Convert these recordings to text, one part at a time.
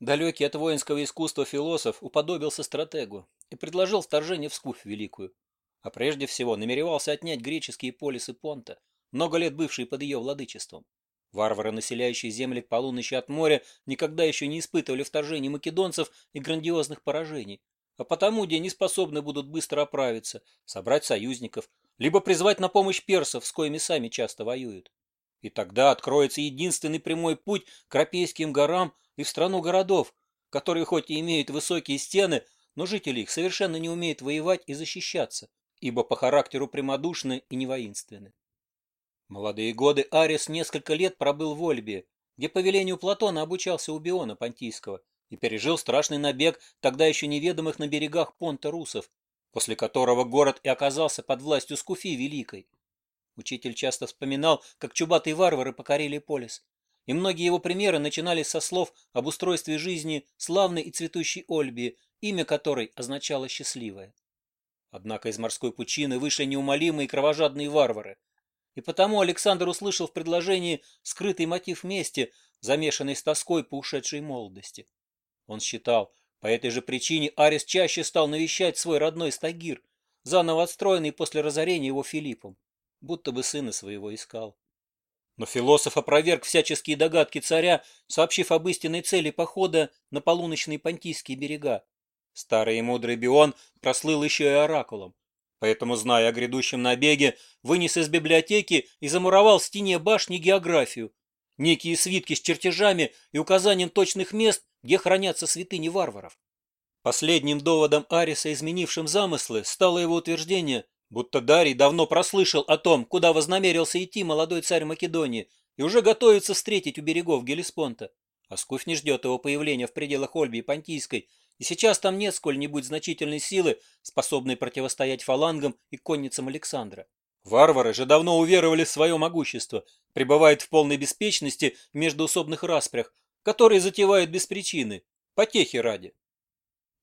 Далекий от воинского искусства философ уподобился стратегу и предложил вторжение в Скуф Великую. А прежде всего намеревался отнять греческие полисы Понта, много лет бывшие под ее владычеством. Варвары, населяющие земли к полуночи от моря, никогда еще не испытывали вторжений македонцев и грандиозных поражений, а потому где не способны будут быстро оправиться, собрать союзников, либо призвать на помощь персов, с коими сами часто воюют. И тогда откроется единственный прямой путь к Рапейским горам и в страну городов, которые хоть и имеют высокие стены, но жители их совершенно не умеют воевать и защищаться, ибо по характеру прямодушны и невоинственны. Молодые годы Арис несколько лет пробыл в Ольбе, где по велению Платона обучался у Биона Понтийского и пережил страшный набег тогда еще неведомых на берегах понта русов, после которого город и оказался под властью Скуфи Великой. Учитель часто вспоминал, как чубатые варвары покорили полис. И многие его примеры начинались со слов об устройстве жизни славной и цветущей Ольби, имя которой означало «счастливое». Однако из морской пучины вышли неумолимые кровожадные варвары. И потому Александр услышал в предложении скрытый мотив мести, замешанный с тоской по ушедшей молодости. Он считал, по этой же причине Арис чаще стал навещать свой родной Стагир, заново отстроенный после разорения его Филиппом будто бы сына своего искал. Но философ опроверг всяческие догадки царя, сообщив об истинной цели похода на полуночные понтийские берега. Старый и мудрый Бион прослыл еще и оракулом. Поэтому, зная о грядущем набеге, вынес из библиотеки и замуровал в стене башни географию, некие свитки с чертежами и указанием точных мест, где хранятся святыни варваров. Последним доводом Ариса, изменившим замыслы, стало его утверждение, Будто Дарий давно прослышал о том, куда вознамерился идти молодой царь Македонии, и уже готовится встретить у берегов Гелеспонта. Аскуфь не ждет его появления в пределах Ольбии Понтийской, и сейчас там нет сколь-нибудь значительной силы, способной противостоять фалангам и конницам Александра. Варвары же давно уверовали в свое могущество, пребывают в полной беспечности в междоусобных распрях, которые затевают без причины, потехи ради.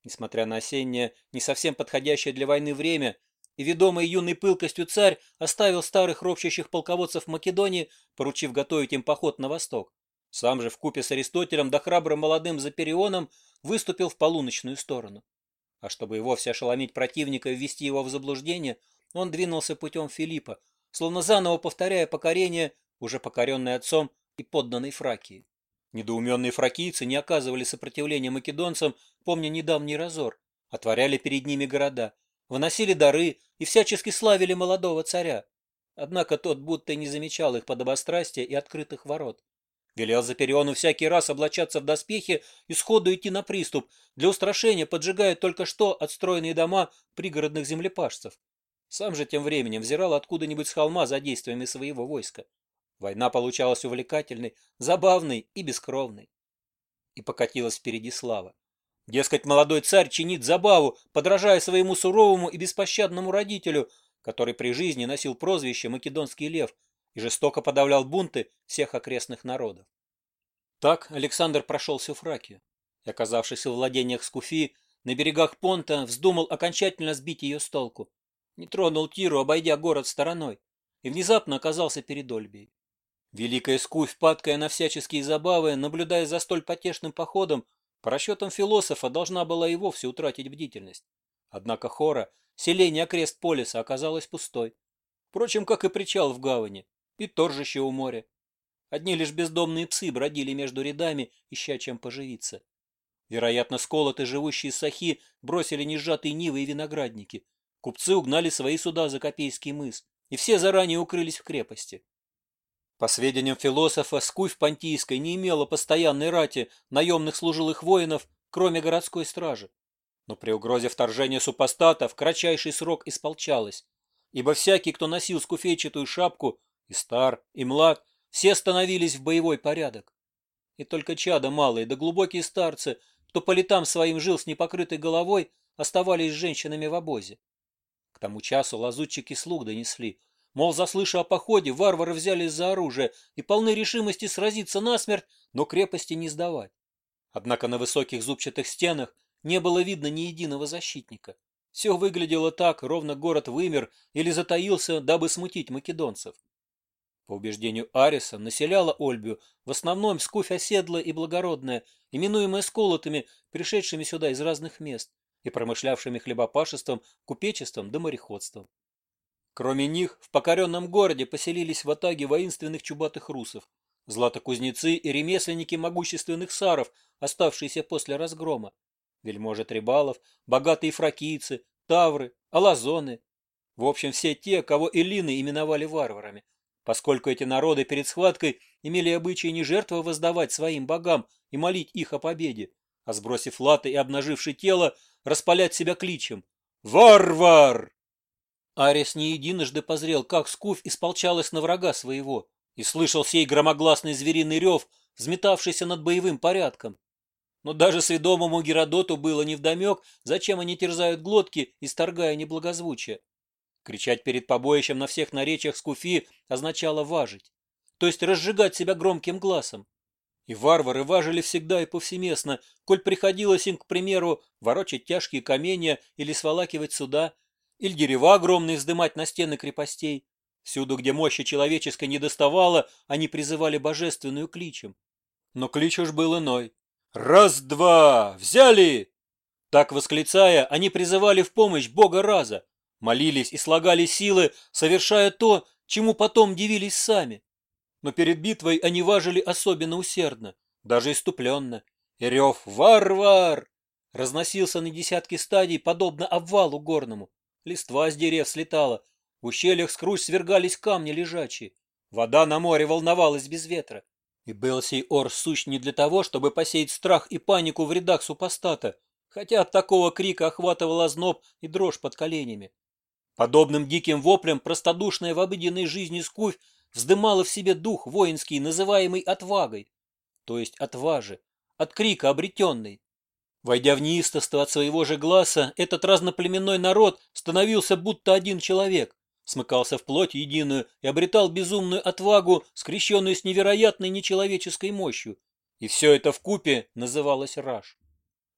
Несмотря на осеннее, не совсем подходящее для войны время, и, ведомый юной пылкостью царь, оставил старых ропщащих полководцев Македонии, поручив готовить им поход на восток. Сам же вкупе с Аристотелем да храбрым молодым Заперионом выступил в полуночную сторону. А чтобы и вовсе ошеломить противника и ввести его в заблуждение, он двинулся путем Филиппа, словно заново повторяя покорение, уже покоренное отцом и подданной Фракии. Недоуменные фракийцы не оказывали сопротивления македонцам, помня недавний разор, отворяли перед ними города, выносили дары, и всячески славили молодого царя. Однако тот будто не замечал их подобострастия и открытых ворот. Велел Запериону всякий раз облачаться в доспехи и сходу идти на приступ, для устрашения поджигая только что отстроенные дома пригородных землепашцев. Сам же тем временем взирал откуда-нибудь с холма за действиями своего войска. Война получалась увлекательной, забавной и бескровной. И покатилась впереди слава. Дескать, молодой царь чинит забаву, подражая своему суровому и беспощадному родителю, который при жизни носил прозвище «Македонский лев» и жестоко подавлял бунты всех окрестных народов. Так Александр прошел всю Фракию. И, оказавшись в владениях Скуфи, на берегах Понта вздумал окончательно сбить ее с толку. Не тронул Тиру, обойдя город стороной, и внезапно оказался перед Ольбией. Великая Скуфь, падкая на всяческие забавы, наблюдая за столь потешным походом, по расчетам философа должна была и вовсе утратить бдительность. Однако Хора, селение окрест полиса, оказалось пустой. Впрочем, как и причал в гавани, и торжище у моря. Одни лишь бездомные псы бродили между рядами, ища чем поживиться. Вероятно, сколоты, живущие сахи, бросили несжатые нивы и виноградники. Купцы угнали свои суда за Копейский мыс, и все заранее укрылись в крепости. По сведениям философа, Скуфь Понтийская не имела постоянной рати наемных служилых воинов, кроме городской стражи. Но при угрозе вторжения супостата в кратчайший срок исполчалась, ибо всякий, кто носил скуфейчатую шапку, и стар, и млад, все становились в боевой порядок. И только чада малые да глубокие старцы, кто по летам своим жил с непокрытой головой, оставались с женщинами в обозе. К тому часу лазутчики слуг донесли – Мол, заслыша о походе, варвары взялись за оружие и полны решимости сразиться насмерть, но крепости не сдавать. Однако на высоких зубчатых стенах не было видно ни единого защитника. Все выглядело так, ровно город вымер или затаился, дабы смутить македонцев. По убеждению Ариса, населяла Ольбю в основном скуфь оседлая и благородная, именуемая сколотами, пришедшими сюда из разных мест и промышлявшими хлебопашеством, купечеством да мореходством. Кроме них, в покоренном городе поселились в атаге воинственных чубатых русов, златокузнецы и ремесленники могущественных саров, оставшиеся после разгрома, вельможи Трибалов, богатые фракийцы, тавры, алазоны. В общем, все те, кого эллины именовали варварами, поскольку эти народы перед схваткой имели обычай не жертвы воздавать своим богам и молить их о победе, а сбросив латы и обнаживши тело, распалять себя кличем «Варвар!» Арис не единожды позрел, как Скуф исполчалась на врага своего, и слышал сей громогласный звериный рев, взметавшийся над боевым порядком. Но даже сведомому Геродоту было невдомек, зачем они терзают глотки, исторгая неблагозвучие. Кричать перед побоищем на всех наречиях Скуфи означало важить, то есть разжигать себя громким глазом. И варвары важили всегда и повсеместно, коль приходилось им, к примеру, ворочать тяжкие каменья или сволакивать суда – или дерева огромные вздымать на стены крепостей. Всюду, где мощи человеческой не доставало, они призывали божественную кличем. Но клич уж был иной. «Раз-два! Взяли!» Так восклицая, они призывали в помощь бога Раза, молились и слагали силы, совершая то, чему потом дивились сами. Но перед битвой они важили особенно усердно, даже иступленно. И рев «Вар-вар!» разносился на десятки стадий, подобно обвалу горному листва с дерев слетала, в ущельях скрузь свергались камни лежачие, вода на море волновалась без ветра. И был сей Ор сущ не для того, чтобы посеять страх и панику в рядах супостата, хотя от такого крика охватывал зноб и дрожь под коленями. Подобным диким воплем простодушная в обыденной жизни скуфь вздымала в себе дух воинский, называемый отвагой, то есть отваже, от крика обретенной. Войдя в неистовство от своего же глаза, этот разноплеменной народ становился будто один человек, смыкался в плоть единую и обретал безумную отвагу, скрещенную с невероятной нечеловеческой мощью. И все это в купе называлось раж.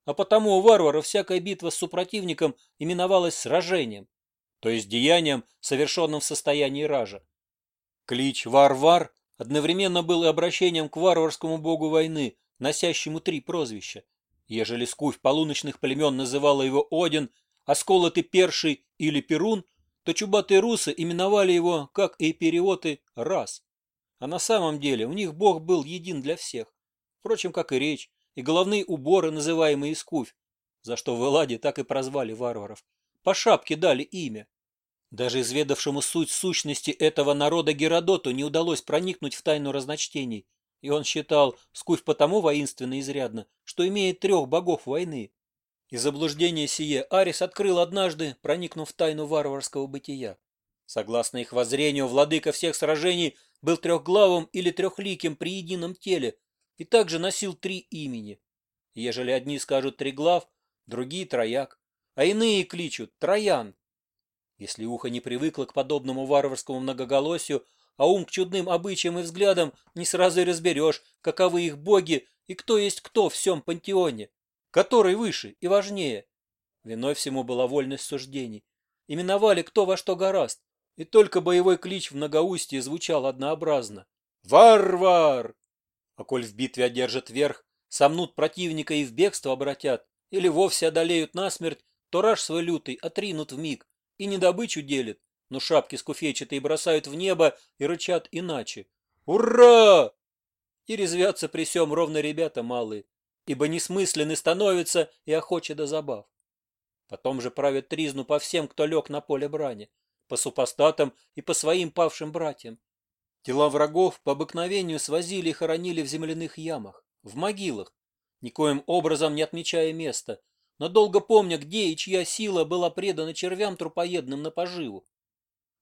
А потому у варвара всякая битва с супротивником именовалась сражением, то есть деянием, совершенным в состоянии ража. Клич «Вар-Вар» одновременно был и обращением к варварскому богу войны, носящему три прозвища – Ежели скуфь полуночных племен называла его Один, осколотый перший или перун, то чубатые русы именовали его, как и периоты, раз. А на самом деле у них бог был един для всех. Впрочем, как и речь, и головные уборы, называемые скуфь, за что в Эладе так и прозвали варваров. По шапке дали имя. Даже изведавшему суть сущности этого народа Геродоту не удалось проникнуть в тайну разночтений – и он считал скуфь потому воинственно изрядно, что имеет трех богов войны. И заблуждение сие Арис открыл однажды, проникнув в тайну варварского бытия. Согласно их воззрению, владыка всех сражений был трехглавым или трехликим при едином теле и также носил три имени. Ежели одни скажут «триглав», другие «трояк», а иные кличут «троян». Если ухо не привыкло к подобному варварскому многоголосию, а ум к чудным обычаям и взглядам не сразу и разберешь, каковы их боги и кто есть кто в всем пантеоне, который выше и важнее. Виной всему была вольность суждений. Именовали кто во что гораст, и только боевой клич в многоустье звучал однообразно. «Варвар!» А коль в битве одержат верх, сомнут противника и в бегство обратят, или вовсе одолеют насмерть, то раж свой лютый отринут в миг и не добычу делит, но шапки скуфечатые бросают в небо и рычат иначе. «Ура!» И резвятся при сём ровно ребята малые, ибо несмысленны становятся и охочи до забав. Потом же правят тризну по всем, кто лег на поле брани, по супостатам и по своим павшим братьям. Тела врагов по обыкновению свозили и хоронили в земляных ямах, в могилах, никоим образом не отмечая места, но долго помня, где и чья сила была предана червям трупоедным на поживу.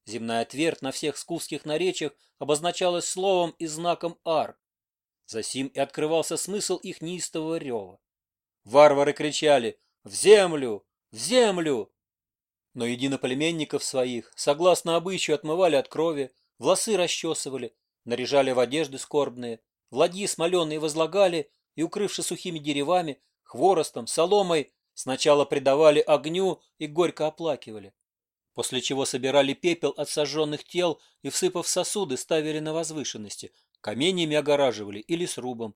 Земная твердь на всех скузских наречиях обозначалась словом и знаком «ар». Засим и открывался смысл их неистового рева. Варвары кричали «В землю! В землю!» Но единоплеменников своих, согласно обычаю, отмывали от крови, волосы расчесывали, наряжали в одежды скорбные, в смоленые возлагали и, укрывши сухими деревами, хворостом, соломой, сначала предавали огню и горько оплакивали после чего собирали пепел от сожженных тел и, всыпав сосуды, ставили на возвышенности, каменьями огораживали или срубом.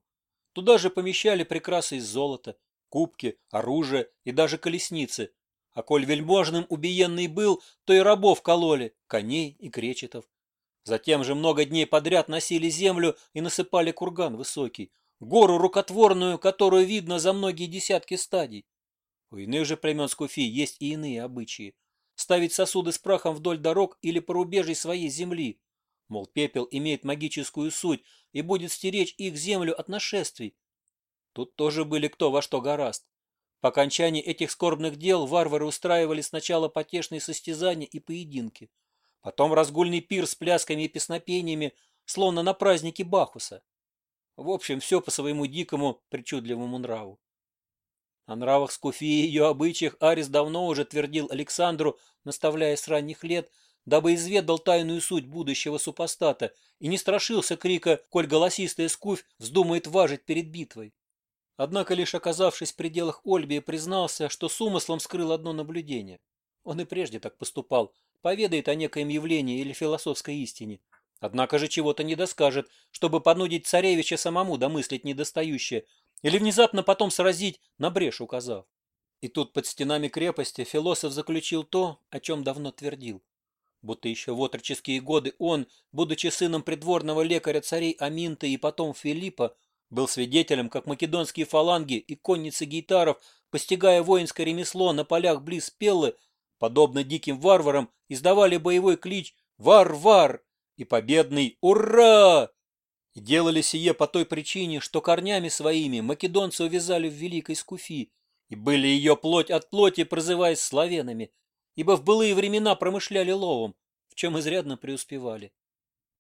Туда же помещали прекрасы из золота, кубки, оружие и даже колесницы. А коль вельможным убиенный был, то и рабов кололи, коней и кречетов. Затем же много дней подряд носили землю и насыпали курган высокий, гору рукотворную, которую видно за многие десятки стадий. У иных же племен Скуфи есть и иные обычаи ставить сосуды с прахом вдоль дорог или по рубежей своей земли. Мол, пепел имеет магическую суть и будет стеречь их землю от нашествий. Тут тоже были кто во что гораст. По окончании этих скорбных дел варвары устраивали сначала потешные состязания и поединки, потом разгульный пир с плясками и песнопениями, словно на празднике Бахуса. В общем, все по своему дикому, причудливому нраву. О нравах Скуфии и ее обычаях Арис давно уже твердил Александру, наставляя с ранних лет, дабы изведал тайную суть будущего супостата и не страшился крика, коль голосистая Скуфь вздумает важить перед битвой. Однако, лишь оказавшись в пределах Ольбии, признался, что с умыслом скрыл одно наблюдение. Он и прежде так поступал, поведает о некоем явлении или философской истине. Однако же чего-то не доскажет, чтобы понудить царевича самому домыслить недостающее, или внезапно потом сразить, на брешь указав. И тут под стенами крепости философ заключил то, о чем давно твердил. Будто еще в отроческие годы он, будучи сыном придворного лекаря царей Аминта и потом Филиппа, был свидетелем, как македонские фаланги и конницы гейтаров, постигая воинское ремесло на полях близ Пеллы, подобно диким варварам, издавали боевой клич «Вар-вар!» и победный «Ура!» Делали сие по той причине, что корнями своими македонцы увязали в Великой Скуфи, и были ее плоть от плоти, прозываясь славянами, ибо в былые времена промышляли ловом, в чем изрядно преуспевали.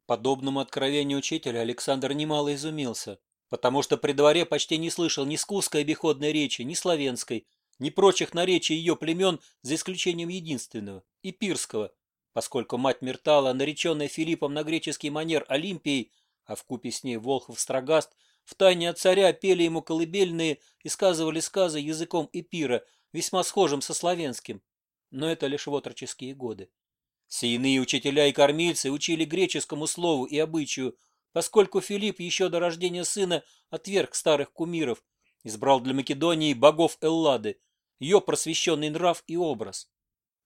Подобному откровению учителя Александр немало изумился, потому что при дворе почти не слышал ни скузской обиходной речи, ни славянской, ни прочих наречий ее племен, за исключением единственного – и пирского, поскольку мать Мертала нареченная Филиппом на греческий манер Олимпией, а вкупе с ней Волхов Строгаст в тайне от царя пели ему колыбельные и сказывали сказы языком эпира, весьма схожим со славянским. Но это лишь в отроческие годы. Все иные учителя и кормильцы учили греческому слову и обычаю, поскольку Филипп еще до рождения сына отверг старых кумиров, избрал для Македонии богов Эллады, ее просвещенный нрав и образ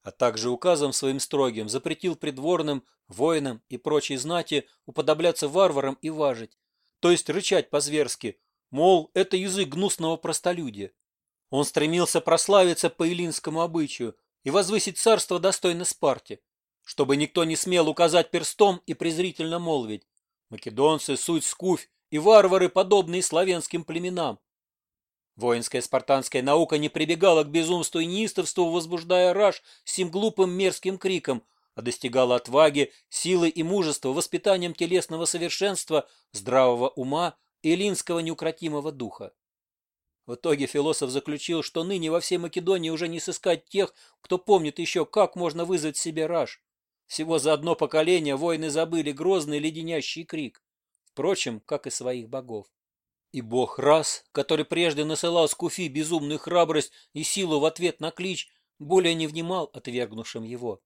а также указом своим строгим запретил придворным, воинам и прочей знати уподобляться варварам и важить, то есть рычать по-зверски, мол, это язык гнусного простолюдия. Он стремился прославиться по илинскому обычаю и возвысить царство достойно Спарте, чтобы никто не смел указать перстом и презрительно молвить. Македонцы – суть скуфь и варвары, подобные славянским племенам, Воинская спартанская наука не прибегала к безумству и неистовству, возбуждая раж сим глупым мерзким криком, а достигала отваги, силы и мужества воспитанием телесного совершенства, здравого ума и линского неукротимого духа. В итоге философ заключил, что ныне во всей Македонии уже не сыскать тех, кто помнит еще, как можно вызвать себе раж. Всего за одно поколение воины забыли грозный леденящий крик. Впрочем, как и своих богов. И бог раз, который прежде насылал с Куфи безумную храбрость и силу в ответ на клич, более не внимал отвергнувшим его.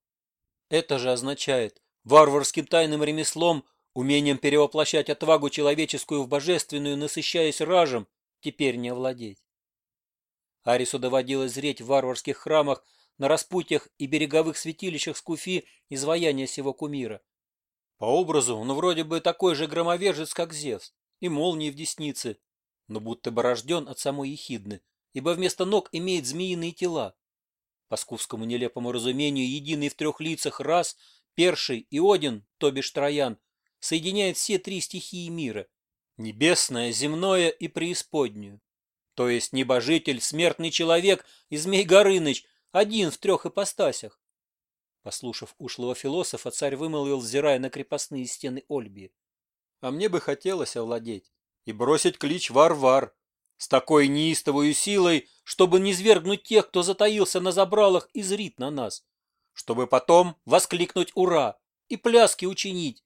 Это же означает варварским тайным ремеслом, умением перевоплощать отвагу человеческую в божественную, насыщаясь ражем, теперь не овладеть. Арису доводилось зреть в варварских храмах, на распутьях и береговых святилищах Скуфи изваяния сего кумира. По образу он вроде бы такой же громовержец, как Зевс, и молнии в деснице, но будто бы рожден от самой ехидны, ибо вместо ног имеет змеиные тела. По скувскому нелепому разумению, единый в трех лицах раз, перший и Один, то бишь Троян, соединяет все три стихии мира – небесное, земное и преисподнюю. То есть небожитель, смертный человек и змей Горыныч – один в трех ипостасях. Послушав ушлого философа, царь вымолвил, взирая на крепостные стены Ольбии а мне бы хотелось овладеть и бросить клич «Вар-вар!» с такой неистовой силой, чтобы не свергнуть тех, кто затаился на забралах и зрит на нас, чтобы потом воскликнуть «Ура!» и пляски учинить.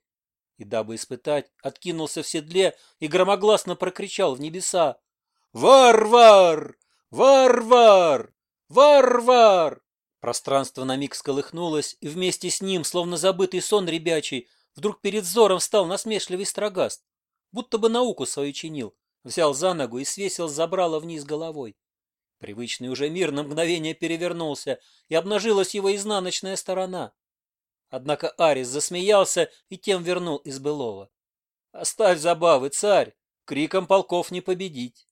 И дабы испытать, откинулся в седле и громогласно прокричал в небеса «Вар-вар! Вар-вар! Вар-вар!» Пространство на миг сколыхнулось, и вместе с ним, словно забытый сон ребячий, Вдруг перед взором стал насмешливый строгаст, будто бы науку свою чинил, взял за ногу и свесил забрало вниз головой. Привычный уже мир на мгновение перевернулся, и обнажилась его изнаночная сторона. Однако Арис засмеялся и тем вернул из былого. «Оставь забавы, царь! Криком полков не победить!»